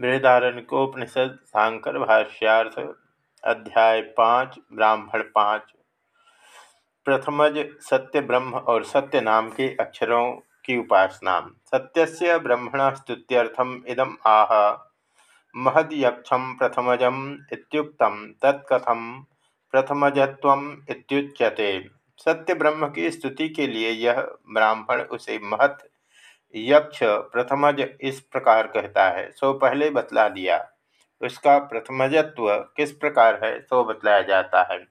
बृहदारण्यकोपनिषद शांकर भाष्यार्थ, अध्याय पाँच, ब्राह्मण पाँच। प्रथमज सत्य ब्रह्म और सत्य नाम के अक्षरों की उपासना। सत्यस्य ब्रह्मण स्तुत्यर्थम इदम आह। महदयक्षम प्रथमजम इत्युक्तम तत्कथम सत्य ब्रह्म की स्तुति के लिए यह ब्राह्मण उसे महत यक्ष प्रथमज इस प्रकार कहता है, सो पहले बतला दिया। उसका प्रथमजत्व किस प्रकार है, सो बतलाया जाता है।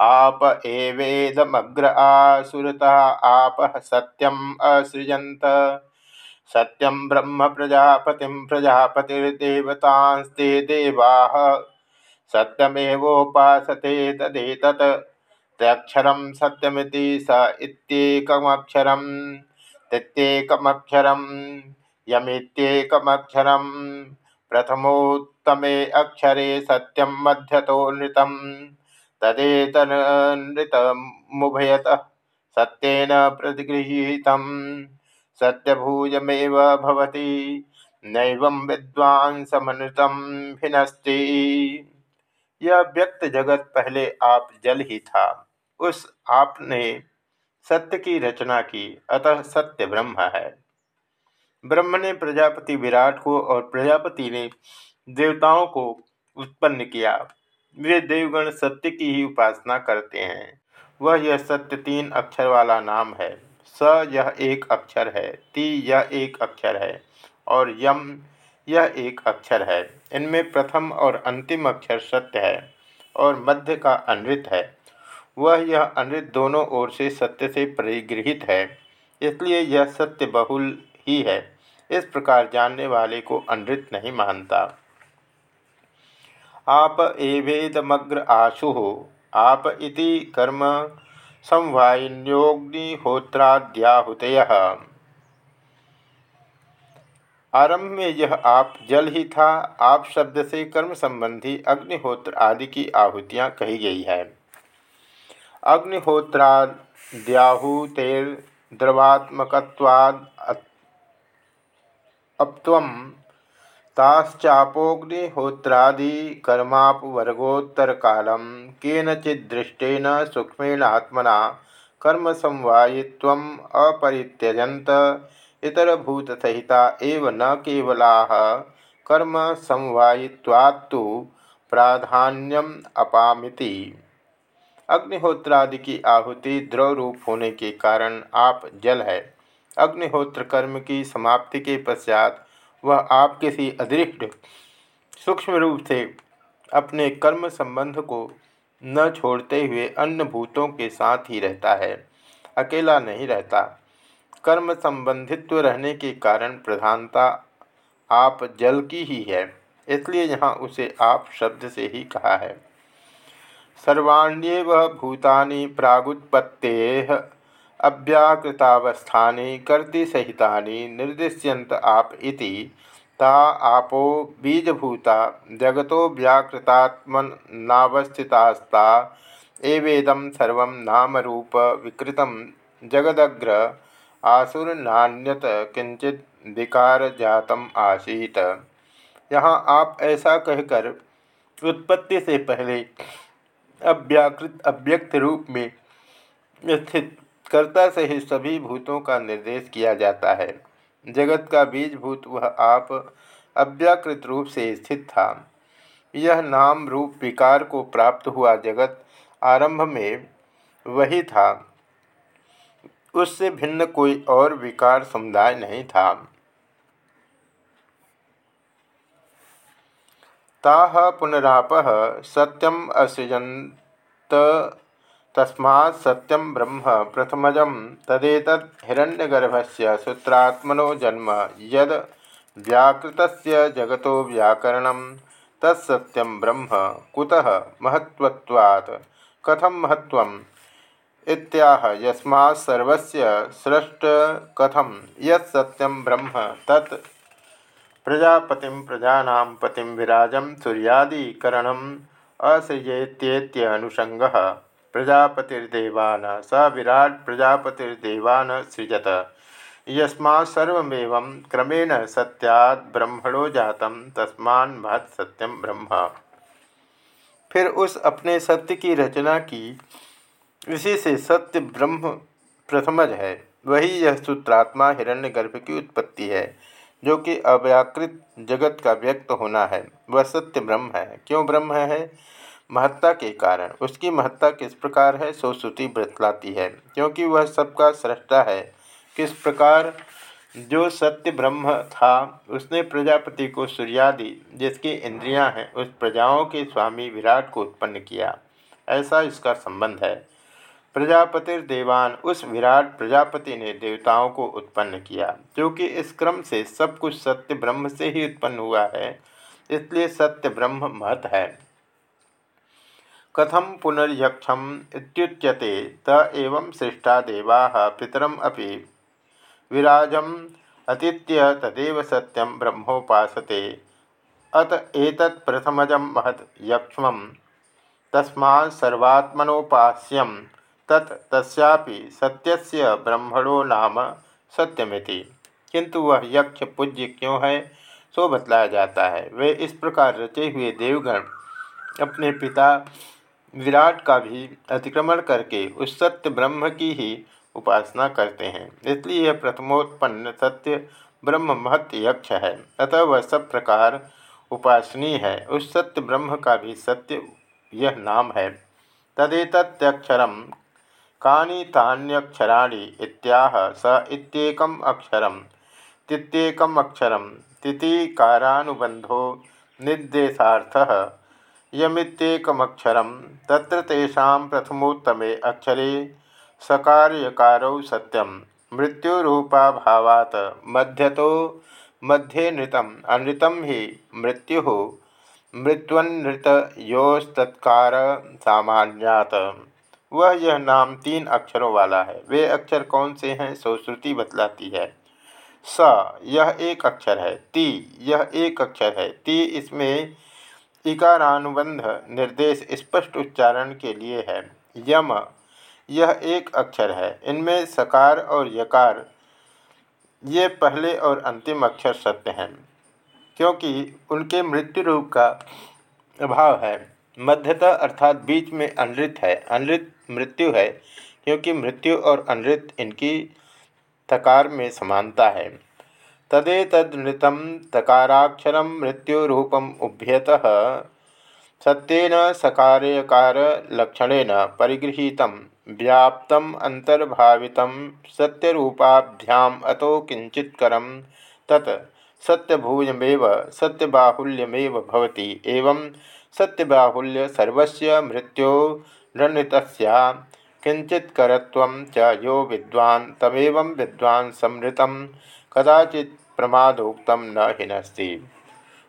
आप एवेदमग्र आसुरता, आप सत्यम असृजंत सत्यम ब्रह्म प्रजापति प्रजापतिर्देवतास्ते देवा। सत्यमेवोपासते तदेतत्। त्यक्षरम सत्यमिति स प्रत्येकमक्षरं यमित्येकमक्षरं प्रथमोत्तमे अक्षरे सत्यं मध्यतो नृतं तदेतनृतमुभयतः सत्येन प्रतिगृहीतं सत्यभूजमेव भवति। नैवं विद्वांसमनृतं भिनस्ति। यह व्यक्त जगत पहले आप जल ही था। उस आपने सत्य की रचना की, अतः सत्य ब्रह्म है। ब्रह्म ने प्रजापति विराट को और प्रजापति ने देवताओं को उत्पन्न किया। वे देवगण सत्य की ही उपासना करते हैं। वह यह सत्य तीन अक्षर वाला नाम है। स यह एक अक्षर है, ती यह एक अक्षर है और यम यह एक अक्षर है। इनमें प्रथम और अंतिम अक्षर सत्य है और मध्य का अनृत है। वह यह अनृत दोनों ओर से सत्य से परिगृहित है, इसलिए यह सत्य बहुल ही है। इस प्रकार जानने वाले को अनृत नहीं मानता। आप एवेदमग्र आशु हो आप इति कर्म संवाइन्योग्निहोत्राद्याहुत आरंभ में यह आप जल ही था, आप शब्द से कर्म संबंधी अग्निहोत्र आदि की आहुतियाँ कही गई है। अग्निहोत्राद्याहुतेर्द्रवात्मकवाद अपत्वं ताश्चापोग्निहोत्रादिकर्मापवर्गोत्तरकालं केनचिदृष्टेन सूक्ष्मेणात्मना कर्मसमवायित्वम् अपरित्यजन्त इतरभूतसहिता एव न केवलाः कर्मसमवायित्वात्तु प्राधान्यम अपामिति। अग्निहोत्रादि की आहुति द्रव रूप होने के कारण आप जल है। अग्निहोत्र कर्म की समाप्ति के पश्चात वह आप किसी अदृष्ट सूक्ष्म रूप से अपने कर्म संबंध को न छोड़ते हुए अन्य भूतों के साथ ही रहता है, अकेला नहीं रहता। कर्म संबंधित्व रहने के कारण प्रधानता आप जल की ही है, इसलिए यहाँ उसे आप शब्द से ही कहा है। सर्वाण्येव भूतानि प्रागुत्पत्ते अव्याकृतावस्थानि कर्तिसहितानि निर्दिश्यन्त आप इति। ता आपो बीजभूता जगतो व्याकृतात्मनावस्थितास्ता। एवेदं सर्वं विकृतं जगदग्र आसुरनान्यत किंचित विकार जातम आसीत। यहाँ आप ऐसा कहकर उत्पत्ति से पहले अव्याकृत अव्यक्त रूप में स्थित कर्ता से ही सभी भूतों का निर्देश किया जाता है। जगत का बीजभूत वह आप अव्याकृत रूप से स्थित था। यह नाम रूप विकार को प्राप्त हुआ जगत आरंभ में वही था। उससे भिन्न कोई और विकार समुदाय नहीं था। ताह पुनराप सत्यम असृजंत तस्मा सत्यम ब्रह्म प्रथमज तदेत हिण्यगर्भ से सूत्रात्मनो जन्म यद व्याकृत जगत व्याकरण तत्सत्यम ब्रह्म कुतः महत्वात् कथम महत्व इत्याह यस्मात्सर्वस्य सृष्ट कथम यत्यम ब्रह्म तत् प्रजापति प्रजा पति विराज सूर्यादीकरण असृजेत्यनुषंग प्रजापतिर्देवान स विराट प्रजापतिर्देवान सृजत। यस्मा सर्वमेव क्रमेण सत्याद ब्रह्मणो जातम महत सत्यम ब्रह्म। फिर उस अपने सत्य की रचना की, इसी से सत्य ब्रह्म प्रथमज है। वही यह सूत्रात्मा हिरण्यगर्भ की उत्पत्ति है, जो कि अव्याकृत जगत का व्यक्त होना है। वह सत्य ब्रह्म है। क्यों ब्रह्म है? महत्ता के कारण। उसकी महत्ता किस प्रकार है, सो श्रुति बतलाती है। क्योंकि वह सबका सृष्टा है। किस प्रकार जो सत्य ब्रह्म था, उसने प्रजापति को सूर्यादि, जिसकी इंद्रियाँ हैं, उस प्रजाओं के स्वामी विराट को उत्पन्न किया। ऐसा इसका संबंध है। प्रजापतिर्देवान उस विराट प्रजापति ने देवताओं को उत्पन्न किया, जो कि इस क्रम से सब कुछ सत्य ब्रह्म से ही उत्पन्न हुआ है। इसलिए सत्य ब्रह्म महत है। कथम पुनर्यक्षम इत्युच्यते त एवं सृष्टा देवा पितरम अपि। विराजम अतीत्य तदेव सत्यम ब्रह्मोपासते। अत एतत् प्रथमजम महत यक्ष्म तस्मा सर्वात्मनोपास्यम। तत् तस्यापि सत्यस्य ब्रह्मणो नाम सत्यमिति। किंतु वह यक्ष पूज्य क्यों है, सो बतलाया जाता है। वे इस प्रकार रचे हुए देवगण अपने पिता विराट का भी अतिक्रमण करके उस सत्य ब्रह्म की ही उपासना करते हैं। इसलिए यह प्रथमोत्पन्न सत्य ब्रह्म महत्व यक्ष है। अतः वह सब प्रकार उपासनीय है। उस सत्य ब्रह्म का भी सत्य यह नाम है। तदेतत्यक्षरम कानि तान्यक्षराणि इत्याह स इत्येकम् अक्षरं तित्येकम् अक्षरं तितिकारानुबन्धो निर्देशार्थः यमित्येकमक्षरं तत्र तेषां प्रथमोत्तमे अक्षरे सकार्यकारौ सत्यं, मृत्युरूपाभावात् मध्यतो मध्ये नृतम् अनृतं हि मृत्युः मृत्वनृतयोस्तत्कार सामान्यात्। वह यह नाम तीन अक्षरों वाला है। वे अक्षर कौन से हैं सो श्रुति बतलाती है। स, यह एक अक्षर है। ती, यह एक अक्षर है। ती इसमें इकारानुबंध निर्देश स्पष्ट उच्चारण के लिए है। यम, यह एक अक्षर है। इनमें सकार और यकार, ये पहले और अंतिम अक्षर सत्य हैं, क्योंकि उनके मृत्यु रूप का अभाव है। मध्यता अर्थात बीच में अनृत है। अनृत मृत्यु है, क्योंकि मृत्यु और अनृत इनकी तकार में समानता है। तदेतनृतम तकाराक्षर मृत्युरूपम उभ्यत। सत्यन सकारकार लक्षणेन परिगृहीत व्याप्त अंतर्भावित सत्यरूपाभ्याम अतो किंचितकर तत् सत्यभूयमेव सत्यबाहुल्यमेव एवं सत्यबाहुल्य सर्वस्य मृत्यो रणृतस्या किंचित्करत्व च यो विद्वान् तमेव विद्वान् प्रमादोक्त न हिनस्ति।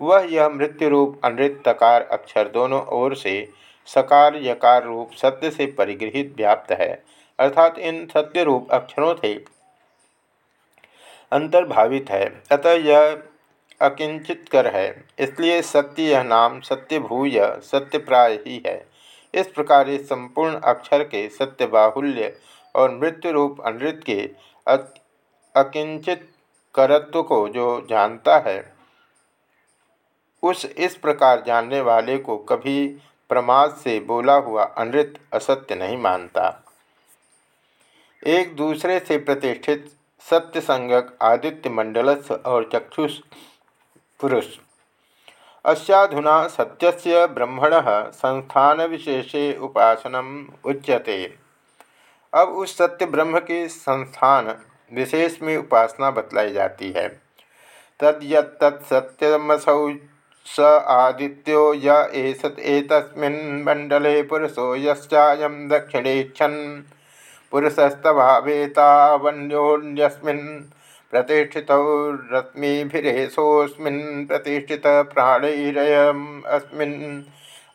वह यह मृत्यु रूप अनृत तकार अक्षर दोनों ओर से सकार यकार रूप सत्य से परिगृहित व्याप्त है, अर्थात इन सत्य रूप अक्षरों से अंतर्भावित है। अतः यह अकिंचितकर है, इसलिए सत्य यह नाम सत्य भूय सत्य प्राय ही है। इस प्रकार इस संपूर्ण अक्षर के सत्य बाहुल्य और मृत्यु रूप अनृत के अकिंचित करत्व को जो जानता है, उस इस प्रकार जानने वाले को कभी प्रमाद से बोला हुआ अनृत असत्य नहीं मानता। एक दूसरे से प्रतिष्ठित सत्य संगक आदित्य मंडलस्थ और चक्षुष पुरुष। अस्याधुना सत्यस्य ब्रह्मण संस्थान विशेषे उपासनम उच्यते। अब उस सत्य ब्रह्म के संस्थान विशेष में उपासना बतलाई जाती है। तद यत्यमसौ स आदित्यो य मंडले पुरुषो यश्चायं दक्षिणेक्षन् पुरुषस्तभावेतावन्योन्यस्मिन् प्रतिष्ठित प्रतिष्ठित प्राणैरयमस्मिन्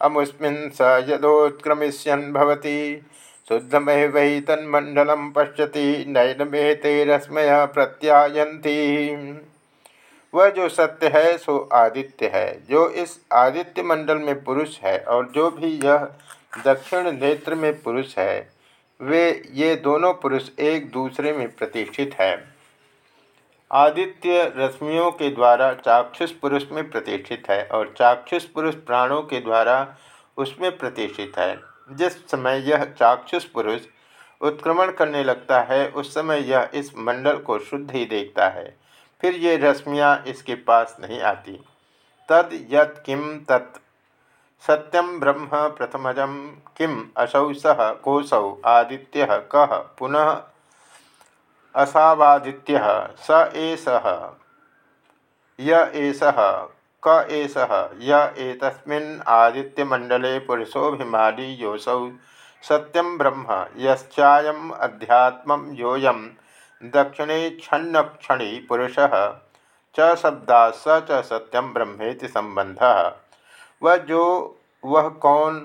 अमुस्मिन् स यदोत्क्रमिष्यन् भवति। शुद्धमय वै तन्मण्डलं पश्यति नैनमेते रश्मय प्रत्यायन्ति। वह जो सत्य है, सो आदित्य है। जो इस आदित्य मंडल में पुरुष है और जो भी यह दक्षिण नेत्र में पुरुष है, वे ये दोनों पुरुष एक दूसरे में प्रतिष्ठित हैं। आदित्य रश्मियों के द्वारा चाक्षुष पुरुष में प्रतिष्ठित है और चाक्षुष पुरुष प्राणों के द्वारा उसमें प्रतिष्ठित है। जिस समय यह चाक्षुष पुरुष उत्क्रमण करने लगता है, उस समय यह इस मंडल को शुद्ध ही देखता है। फिर ये रश्मियाँ इसके पास नहीं आती। तद यत किम तत् सत्यम ब्रह्म प्रथमज किम असौ सह कोसौ आदित्य कह पुनः असावादित्य स एष येष क एष। येतस्मिन् आदित्यमण्डले पुरुषोऽभिमानी योऽसौ। सत्यं ब्रह्म, यश्चायम् अध्यात्मं योऽयं। दक्षिणे छन्नक्षणी पुरुषः। च शब्दा स च सत्यम ब्रह्मेति संबंध वह जो वह कौन?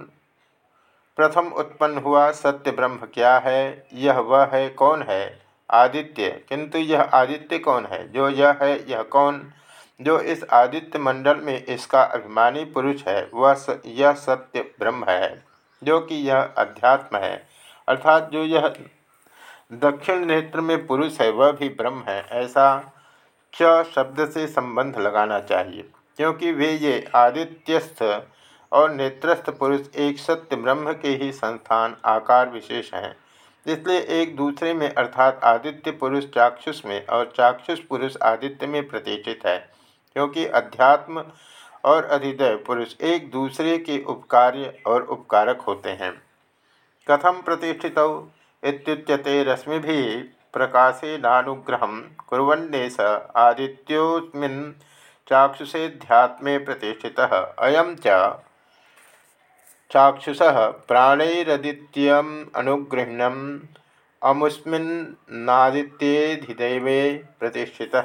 प्रथम उत्पन्न हुआ, सत्य ब्रह्म क्या है? यह वह है, कौन है? आदित्य। किंतु यह आदित्य कौन है? जो यह है, यह कौन? जो इस आदित्य मंडल में इसका अभिमानी पुरुष है, वह यह सत्य ब्रह्म है, जो कि यह अध्यात्म है। अर्थात जो यह दक्षिण नेत्र में पुरुष है, वह भी ब्रह्म है। ऐसा च शब्द से संबंध लगाना चाहिए, क्योंकि वे ये आदित्यस्थ और नेत्रस्थ पुरुष एक सत्य ब्रह्म के ही संस्थान, आकार विशेष हैं। इसलिए एक दूसरे में, अर्थात आदित्य पुरुष चाक्षुष में और चाक्षुष पुरुष आदित्य में प्रतिष्ठित है। क्योंकि अध्यात्म और अधिदय पुरुष एक दूसरे के उपकार्य और उपकारक होते हैं। कथम प्रतिष्ठित? इत्युच्यते रश्मि प्रकाशे नानुग्रह कुरन्ने स आदित्योस्मिन् चाक्षुषेध्यात्मे प्रतिष्ठित। अयम च चाक्षुष प्राणैरदित्यम अनुगृहणम अमुस्मिन्नादित्येधिदैवे प्रतिष्ठित।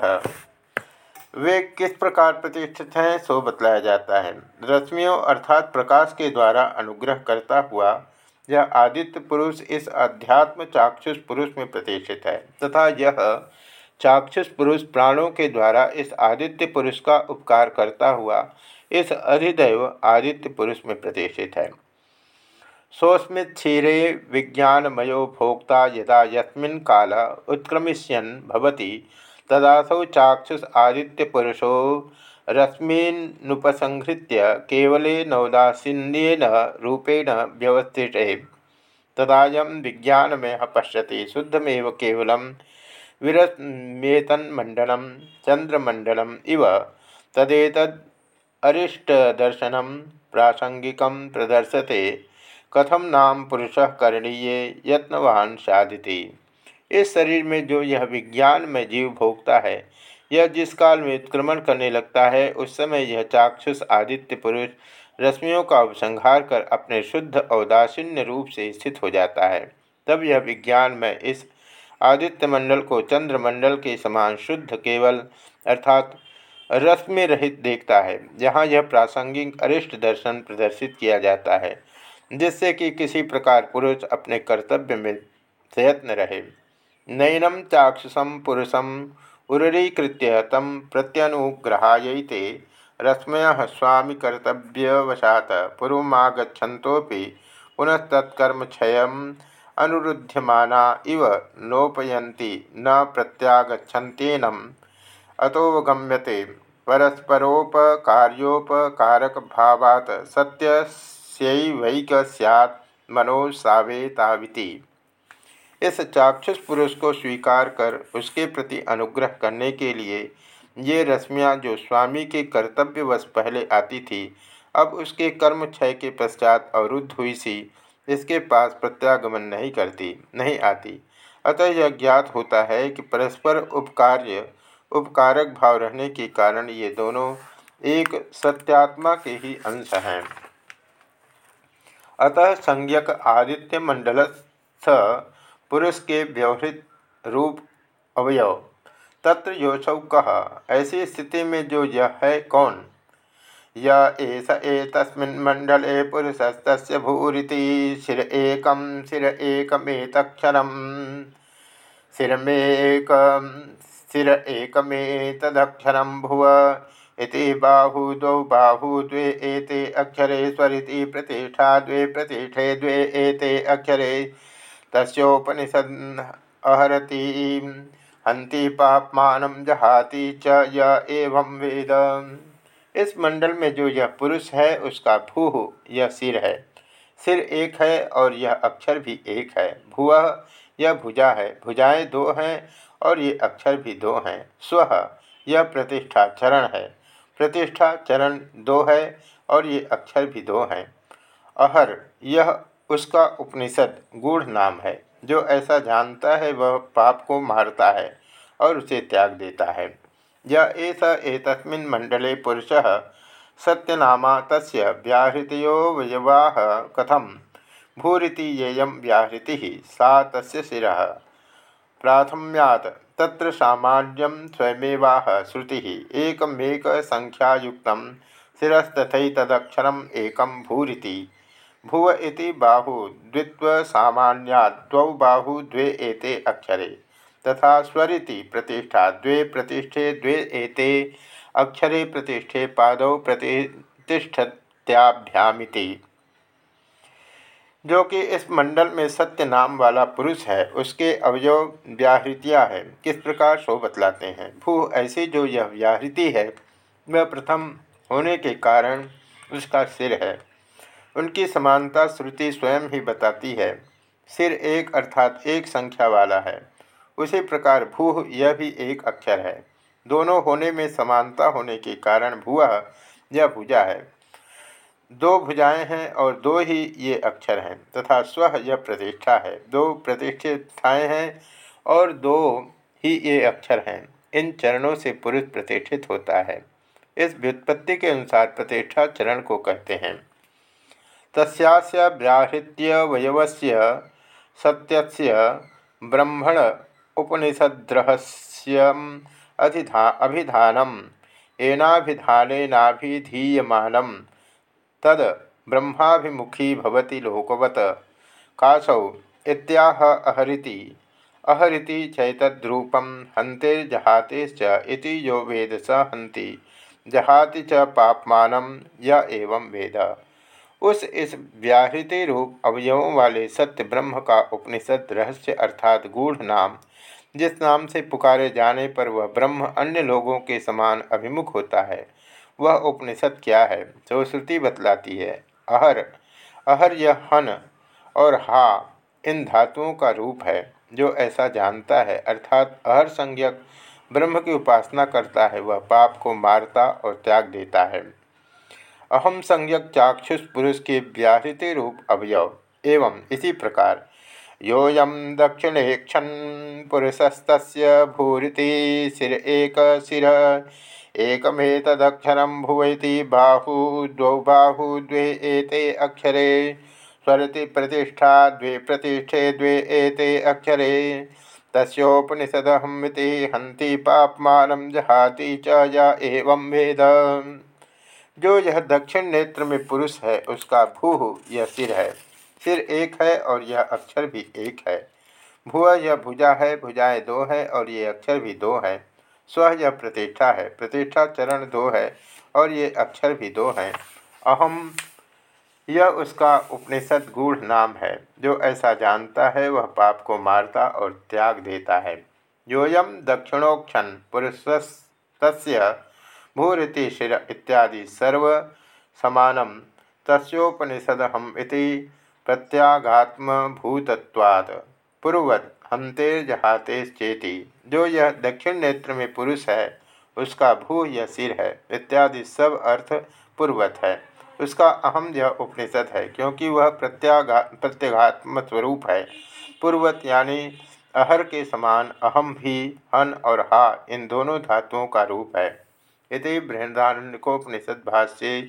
वे किस प्रकार प्रतिष्ठित हैं, सो बतलाया जाता है। रश्मियों अर्थात प्रकाश के द्वारा अनुग्रह करता हुआ, यह आदित्य पुरुष इस अध्यात्म चाक्षुष पुरुष में प्रतिष्ठित है, तथा यह चाक्षुष पुरुष प्राणों के द्वारा इस आदित्य पुरुष का उपकार करता हुआ, इस अधिदैव आदित्य पुरुष में प्रतिष्ठित है। सोस्मित क्षीरे विज्ञानमयो भोक्ता यदा यस्मिन् काल उत्क्रमिष्यन् भवति तदासौ चाक्षुष आदित्यपुरुषो रश्मीनुपसंहृत्य केवले नवदासीन्येन रूपेण व्यवस्थिते। तदायं विज्ञानमयः पश्यति, शुद्धमेव केवलं विरमेतन्मण्डलं चन्द्रमण्डलम् इव तदेतद् अरिष्टदर्शन प्रासंगिक प्रदर्शते। कथम नाम पुरुष करणीय, यत्नवान साधिति। इस शरीर में जो यह विज्ञान में जीव भोगता है, यह जिस काल में उत्क्रमण करने लगता है, उस समय यह चाक्षुष आदित्य पुरुष रश्मियों का उपसंहार कर अपने शुद्ध औदासीन्य रूप से स्थित हो जाता है। तब यह विज्ञान में इस आदित्य मंडल को चंद्रमंडल के समान शुद्ध केवल, अर्थात रश्मि रहित देखता है, जहाँ यह प्रासंगिक अरिष्ट दर्शन प्रदर्शित किया जाता है, जिससे कि किसी प्रकार पुरुष अपने कर्तव्य में प्रयत्न रहे। नैनम चाक्षुषम पुरुषम उरीकृत्य तम प्रत्यनुग्रहायते। रश्मय स्वामी कर्तव्यवशात पूर्वमागछन्तोपि पुनस्तत्कर्म क्षय अनुरुध्यमाना इव नोपयन्ति, न प्रत्यागछन्त्येनम अतोवगम्यते भावात सत्यस्यैवैक सैत् मनोसावेताविति इस चाक्षुष पुरुष को स्वीकार कर उसके प्रति अनुग्रह करने के लिए ये रश्मियाँ जो स्वामी के कर्तव्यवश पहले आती थी, अब उसके कर्म क्षय के पश्चात अवरुद्ध हुई सी। इसके पास प्रत्यागमन नहीं करती, नहीं आती। अतः यह ज्ञात होता है कि परस्पर उपकार्य, उपकारक भाव रहने के कारण ये दोनों एक सत्यात्मा के ही अंश हैं। अतः संज्ञक आदित्य मंडलस्थ पुरुष के व्यवहित रूप अवयव। तत्र योसौ कह, ऐसी स्थिति में जो यह है, कौन? एष एतस्मिन् मण्डले पुरुषस्तस्य भूरिति शिर एकं शिर एकमेतक्षरं शिरमेक स्थिर एकमेतदक्षरं भुव। इति बाहु द्वौ, बाहु द्वे, एते अक्षरे स्वरिति, प्रतिष्ठा द्वे, प्रतिष्ठे द्वे, एते अक्षरे तस्ोपनिषद अहरती हंति पापमान जहाति च य एवं वेद। इस मंडल में जो यह पुरुष है, उसका भू यह सिर है। सिर एक है और यह अक्षर भी एक है। भुव यह भुजा है। भुजाएँ दो हैं और ये अक्षर भी दो हैं। स्व यह प्रतिष्ठा चरण है। प्रतिष्ठा चरण दो है और ये अक्षर भी दो हैं। अहर यह उसका उपनिषद गूढ़ नाम है। जो ऐसा जानता है, वह पाप को मारता है और उसे त्याग देता है। यह एस एतस्मिन् मंडले पुरुष सत्यनामा तस्य व्याहृतयोवयवाः कथम। भूरिति येयं व्याहृति, सा तस्य शिरः। प्राथम्यात्, तत्र सामान्यं स्वयमेवाह श्रुति। एकमेक संख्यायुक्तं शिरस्तथैतदक्षरम् एकं भूरिति। भुव इति बाहु द्वित्वसामान्यात् द्वौ बाहु, द्वे एते अक्षरे। तथा स्वरिति प्रतिष्ठा, द्वे प्रतिष्ठे, द्वे एते अक्षरे प्रतिष्ठे पादौ प्रतिष्ठत्याभ्यामिति जो कि इस मंडल में सत्य नाम वाला पुरुष है, उसके अवयव व्याहृतियाँ है। किस प्रकार सो बतलाते हैं? भू ऐसी जो यह व्याहृति है, वह प्रथम होने के कारण उसका सिर है। उनकी समानता श्रुति स्वयं ही बताती है। सिर एक अर्थात एक संख्या वाला है। उसी प्रकार भूह यह भी एक अक्षर है। दोनों होने में समानता होने के कारण भुआ यह भुजा है। दो भुजाएँ हैं और दो ही ये अक्षर हैं तथा स्व यह प्रतिष्ठा है। दो प्रतिष्ठिताएँ हैं और दो ही ये अक्षर हैं। इन चरणों से पुरुष प्रतिष्ठित होता है। इस व्युत्पत्ति के अनुसार प्रतिष्ठा चरण को कहते हैं। तस्यास्य व्याहृत्यवयवस्य सत्यस्य ब्रह्मण उपनिषद्रहस्यम अधिधा अभिधानम। एनाभिधानेनाभिधीयमानम। तद ब्रह्माभिमुखी भवति लोकवत। कासौ इत्याह अहरिति। अहरिति चैतद्रूपम हंतेर्जहातेश्च इति यो वेद स हंति जहाति च पापमान य एवं वेद। उस इस व्याहृति रूप अवयवों वाले सत्य ब्रह्म का उपनिषद रहस्य अर्थात गूढ़ नाम, जिस नाम से पुकारे जाने पर वह ब्रह्म अन्य लोगों के समान अभिमुख होता है, वह उपनिषद क्या है, जो श्रुति बतलाती है। अहर अहर यह हन और हा इन धातुओं का रूप है, जो ऐसा जानता है, अर्थात अहर संज्ञक ब्रह्म की उपासना करता है, वह पाप को मारता और त्याग देता है। अहम संज्ञक चाक्षुष पुरुष के व्याहृति रूप अवयव एवं इसी प्रकार। योयम दक्षिणेक्षण पुरुषस्त भूरिति सिर एक सिर। एकमेतदक्षरं भुवैति बाहु, द्वौ बाहु, द्वे एते अक्षरे। स्वरति प्रतिष्ठा, द्वे प्रतिष्ठे, द्वे एते अक्षरे। तस्ोपनिषदहमिति हंति पापमान जहाति च एवं वेद। जो यह दक्षिण नेत्र में पुरुष है, उसका भू यह सिर है। सिर एक है और यह अक्षर भी एक है। भुआ यह भुजा है, भुजाएँ दो है और ये अक्षर भी दो है। स्व यह प्रतिष्ठा है, प्रतिष्ठा चरण दो है और ये अक्षर भी दो हैं। अहम यह उसका उपनिषद गूढ़ नाम है। जो ऐसा जानता है, वह पाप को मारता और त्याग देता है। योयम दक्षिणोक्षण पुरुष तस्य भूरिति शिर इत्यादि सर्व समानम तस्ोपनिषद हम इति पूर्वत हंतेर जहाते चेती। जो यह दक्षिण नेत्र में पुरुष है, उसका भू यह सिर है, इत्यादि सब अर्थ पूर्वत है। उसका अहम यह उपनिषद है, क्योंकि वह प्रत्यागा प्रत्यगात्म स्वरूप है। पूर्वत यानी अहर के समान अहम भी, हन और हा इन दोनों धातुओं का रूप है। इति बृहदारण्यकोपनिषद भाष्ये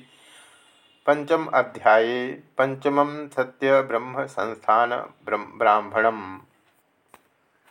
पंचम अध्याये पंचम सत्य ब्रह्म संस्थान ब्राह्मणम